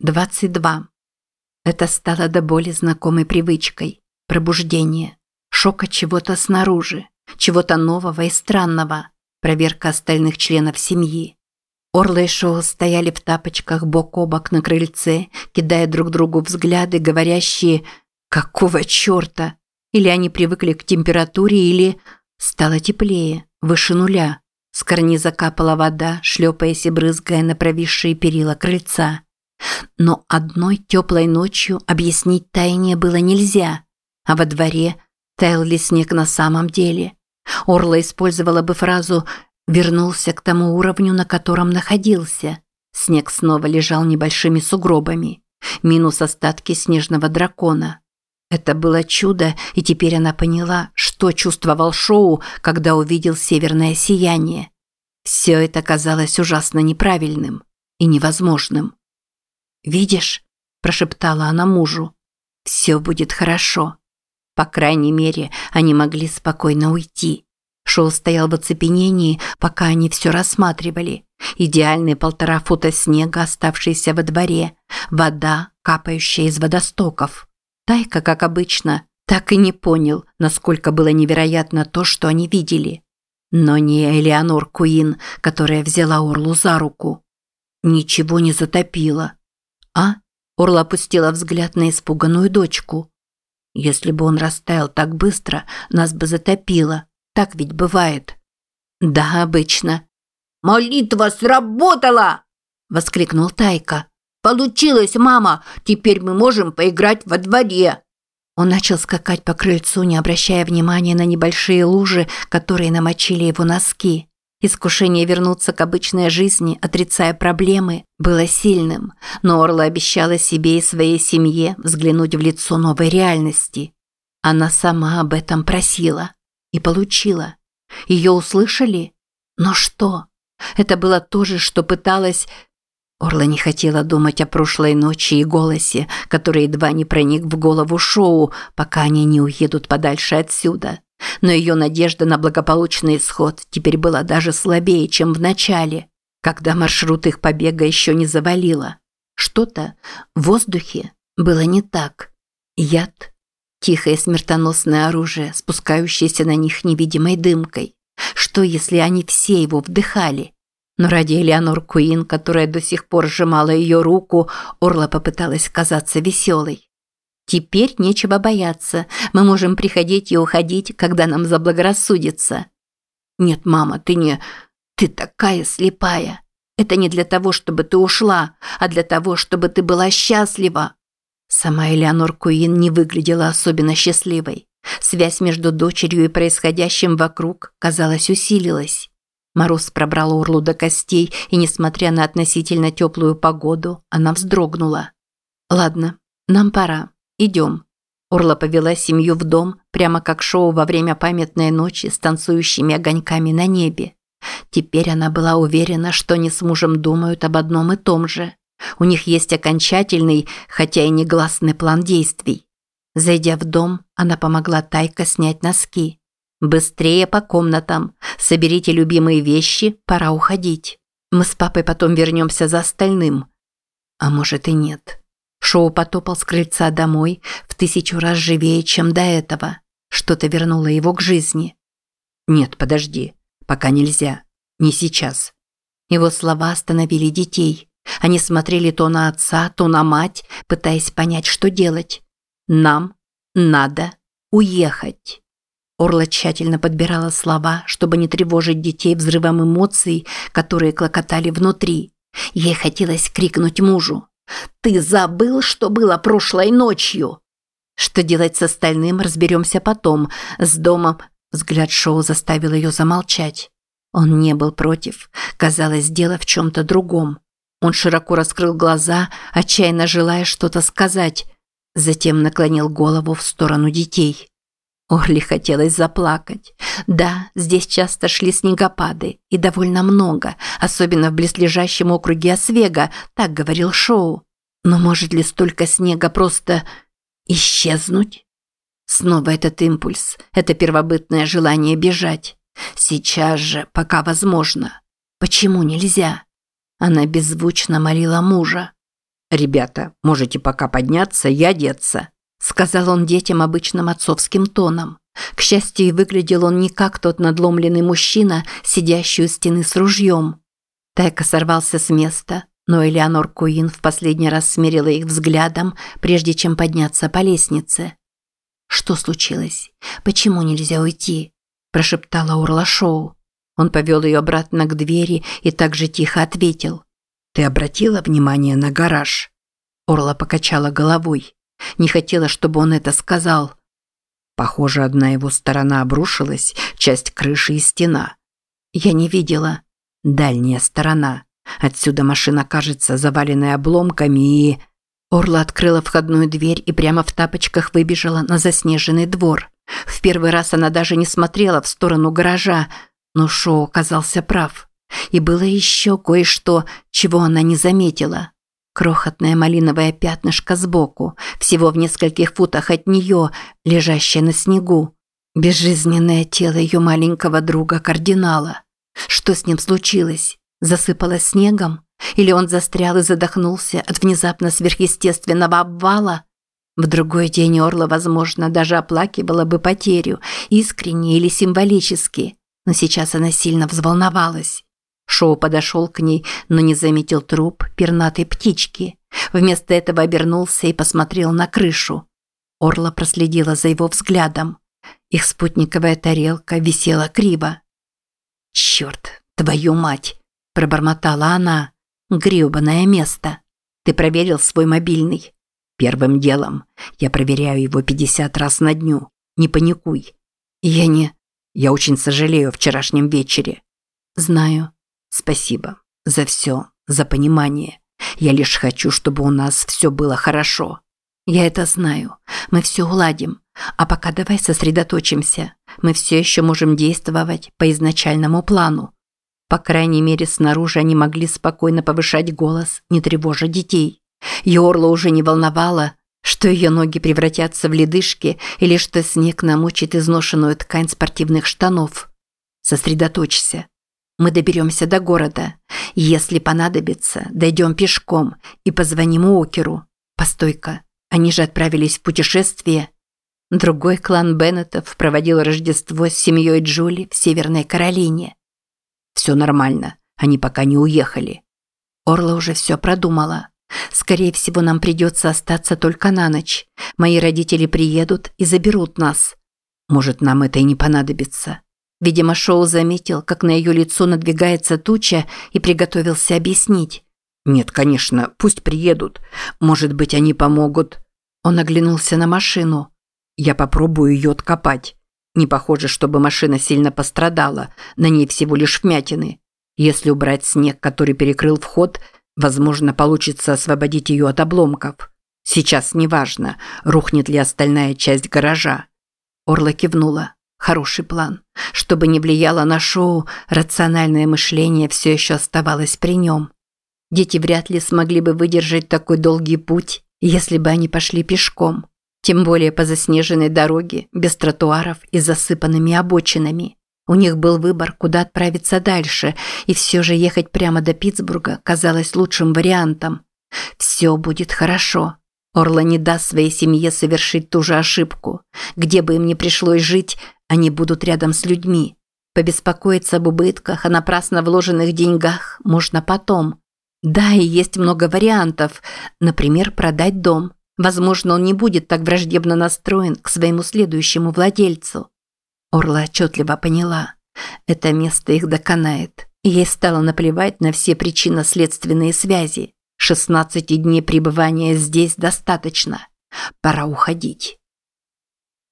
22. Это стало до боли знакомой привычкой. Пробуждение. Шок от чего-то снаружи. Чего-то нового и странного. Проверка остальных членов семьи. Орла и Шоу стояли в тапочках бок о бок на крыльце, кидая друг другу взгляды, говорящие «Какого черта?» Или они привыкли к температуре, или стало теплее, выше нуля. С карниза капала вода, шлепаясь и брызгая на провисшие перила крыльца. Но одной теплой ночью объяснить таяние было нельзя, а во дворе таял ли снег на самом деле. Орла использовала бы фразу «вернулся к тому уровню, на котором находился». Снег снова лежал небольшими сугробами, минус остатки снежного дракона. Это было чудо, и теперь она поняла, что чувствовал Шоу, когда увидел северное сияние. Все это казалось ужасно неправильным и невозможным. «Видишь?» – прошептала она мужу. «Все будет хорошо». По крайней мере, они могли спокойно уйти. Шоу стоял в оцепенении, пока они все рассматривали. Идеальные полтора фута снега, оставшиеся во дворе, вода, капающая из водостоков. Тайка, как обычно, так и не понял, насколько было невероятно то, что они видели. Но не Элеонор Куин, которая взяла Орлу за руку. Ничего не затопило. «А?» Орла опустила взгляд на испуганную дочку. «Если бы он растаял так быстро, нас бы затопило. Так ведь бывает». «Да, обычно». «Молитва сработала!» – воскликнул Тайка. «Получилось, мама! Теперь мы можем поиграть во дворе!» Он начал скакать по крыльцу, не обращая внимания на небольшие лужи, которые намочили его носки. Искушение вернуться к обычной жизни, отрицая проблемы, было сильным, но Орла обещала себе и своей семье взглянуть в лицо новой реальности. Она сама об этом просила и получила. Ее услышали? Но что? Это было то же, что пыталась... Орла не хотела думать о прошлой ночи и голосе, который едва не проник в голову Шоу, пока они не уедут подальше отсюда. Но ее надежда на благополучный исход теперь была даже слабее, чем в начале, когда маршрут их побега еще не завалило. Что-то в воздухе было не так. Яд, тихое смертоносное оружие, спускающееся на них невидимой дымкой. Что, если они все его вдыхали? Но ради Элеонор Куин, которая до сих пор сжимала ее руку, Орла попыталась казаться веселой. Теперь нечего бояться. Мы можем приходить и уходить, когда нам заблагорассудится. Нет, мама, ты не... Ты такая слепая. Это не для того, чтобы ты ушла, а для того, чтобы ты была счастлива. Сама Элеонор Куин не выглядела особенно счастливой. Связь между дочерью и происходящим вокруг, казалось, усилилась. Мороз пробрал Орлу до костей, и, несмотря на относительно теплую погоду, она вздрогнула. «Ладно, нам пора. «Идем». Орла повела семью в дом, прямо как шоу во время памятной ночи с танцующими огоньками на небе. Теперь она была уверена, что они с мужем думают об одном и том же. У них есть окончательный, хотя и негласный план действий. Зайдя в дом, она помогла Тайка снять носки. «Быстрее по комнатам. Соберите любимые вещи, пора уходить. Мы с папой потом вернемся за остальным». А может и нет. Шоу потопал с крыльца домой в тысячу раз живее, чем до этого. Что-то вернуло его к жизни. «Нет, подожди. Пока нельзя. Не сейчас». Его слова остановили детей. Они смотрели то на отца, то на мать, пытаясь понять, что делать. «Нам надо уехать». Орла тщательно подбирала слова, чтобы не тревожить детей взрывом эмоций, которые клокотали внутри. Ей хотелось крикнуть мужу. Ты забыл, что было прошлой ночью? Что делать с остальным, разберемся потом. С домом взгляд Шоу заставил ее замолчать. Он не был против. Казалось, дело в чем-то другом. Он широко раскрыл глаза, отчаянно желая что-то сказать. Затем наклонил голову в сторону детей. Орли хотелось заплакать. Да, здесь часто шли снегопады, и довольно много, особенно в близлежащем округе Освега, так говорил Шоу. Но может ли столько снега просто исчезнуть? Снова этот импульс, это первобытное желание бежать. Сейчас же, пока возможно. Почему нельзя? Она беззвучно молила мужа. «Ребята, можете пока подняться и одеться», – сказал он детям обычным отцовским тоном. К счастью, выглядел он не как тот надломленный мужчина, сидящий у стены с ружьем. Тайка сорвался с места, но Элеонор Куин в последний раз смерила их взглядом, прежде чем подняться по лестнице. «Что случилось? Почему нельзя уйти?» – прошептала Урла Шоу. Он повел ее обратно к двери и также тихо ответил. «Ты обратила внимание на гараж?» Орла покачала головой. Не хотела, чтобы он это сказал. Похоже, одна его сторона обрушилась, часть крыши и стена. Я не видела. Дальняя сторона. Отсюда машина кажется заваленной обломками и... Орла открыла входную дверь и прямо в тапочках выбежала на заснеженный двор. В первый раз она даже не смотрела в сторону гаража, но Шоу оказался прав. И было еще кое-что, чего она не заметила. Крохотное малиновое пятнышко сбоку, всего в нескольких футах от нее, лежащее на снегу. Безжизненное тело ее маленького друга-кардинала. Что с ним случилось? Засыпало снегом? Или он застрял и задохнулся от внезапно сверхъестественного обвала? В другой день Орла, возможно, даже оплакивала бы потерю, искренне или символически. Но сейчас она сильно взволновалась. Шоу подошел к ней, но не заметил труп пернатой птички. Вместо этого обернулся и посмотрел на крышу. Орла проследила за его взглядом. Их спутниковая тарелка висела криво. «Черт, твою мать!» – пробормотала она. «Гребаное место! Ты проверил свой мобильный?» «Первым делом. Я проверяю его 50 раз на дню. Не паникуй. Я не... Я очень сожалею о вчерашнем вечере». «Знаю. Спасибо. За все. За понимание. Я лишь хочу, чтобы у нас все было хорошо. Я это знаю. Мы все уладим. А пока давай сосредоточимся. Мы все еще можем действовать по изначальному плану. По крайней мере, снаружи они могли спокойно повышать голос, не тревожа детей. Йорла уже не волновала, что ее ноги превратятся в ледышки или что снег намочит изношенную ткань спортивных штанов. Сосредоточься. Мы доберемся до города. Если понадобится, дойдем пешком и позвоним Уокеру. Постой-ка, они же отправились в путешествие. Другой клан Беннетов проводил Рождество с семьей Джули в Северной Каролине. Все нормально, они пока не уехали. Орла уже все продумала. Скорее всего, нам придется остаться только на ночь. Мои родители приедут и заберут нас. Может, нам это и не понадобится. Видимо, Шоу заметил, как на ее лицо надвигается туча и приготовился объяснить. «Нет, конечно, пусть приедут. Может быть, они помогут». Он оглянулся на машину. «Я попробую ее откопать. Не похоже, чтобы машина сильно пострадала, на ней всего лишь вмятины. Если убрать снег, который перекрыл вход, возможно, получится освободить ее от обломков. Сейчас неважно, рухнет ли остальная часть гаража». Орла кивнула. Хороший план. Чтобы не влияло на шоу, рациональное мышление все еще оставалось при нем. Дети вряд ли смогли бы выдержать такой долгий путь, если бы они пошли пешком. Тем более по заснеженной дороге, без тротуаров и засыпанными обочинами. У них был выбор, куда отправиться дальше, и все же ехать прямо до Питтсбурга казалось лучшим вариантом. Все будет хорошо. Орла не даст своей семье совершить ту же ошибку. Где бы им ни пришлось жить, они будут рядом с людьми. Побеспокоиться об убытках, о напрасно вложенных деньгах можно потом. Да, и есть много вариантов. Например, продать дом. Возможно, он не будет так враждебно настроен к своему следующему владельцу. Орла отчетливо поняла. Это место их доконает. ей стало наплевать на все причинно-следственные связи. 16 дней пребывания здесь достаточно. Пора уходить.